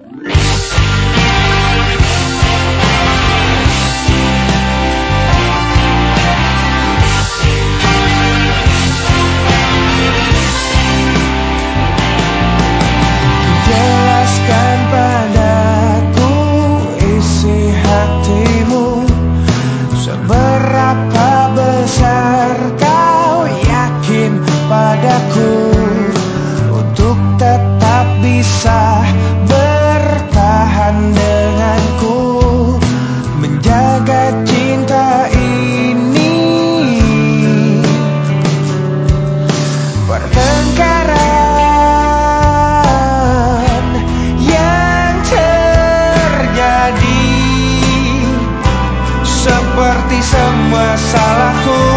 Yeah. mengerti semua salahku.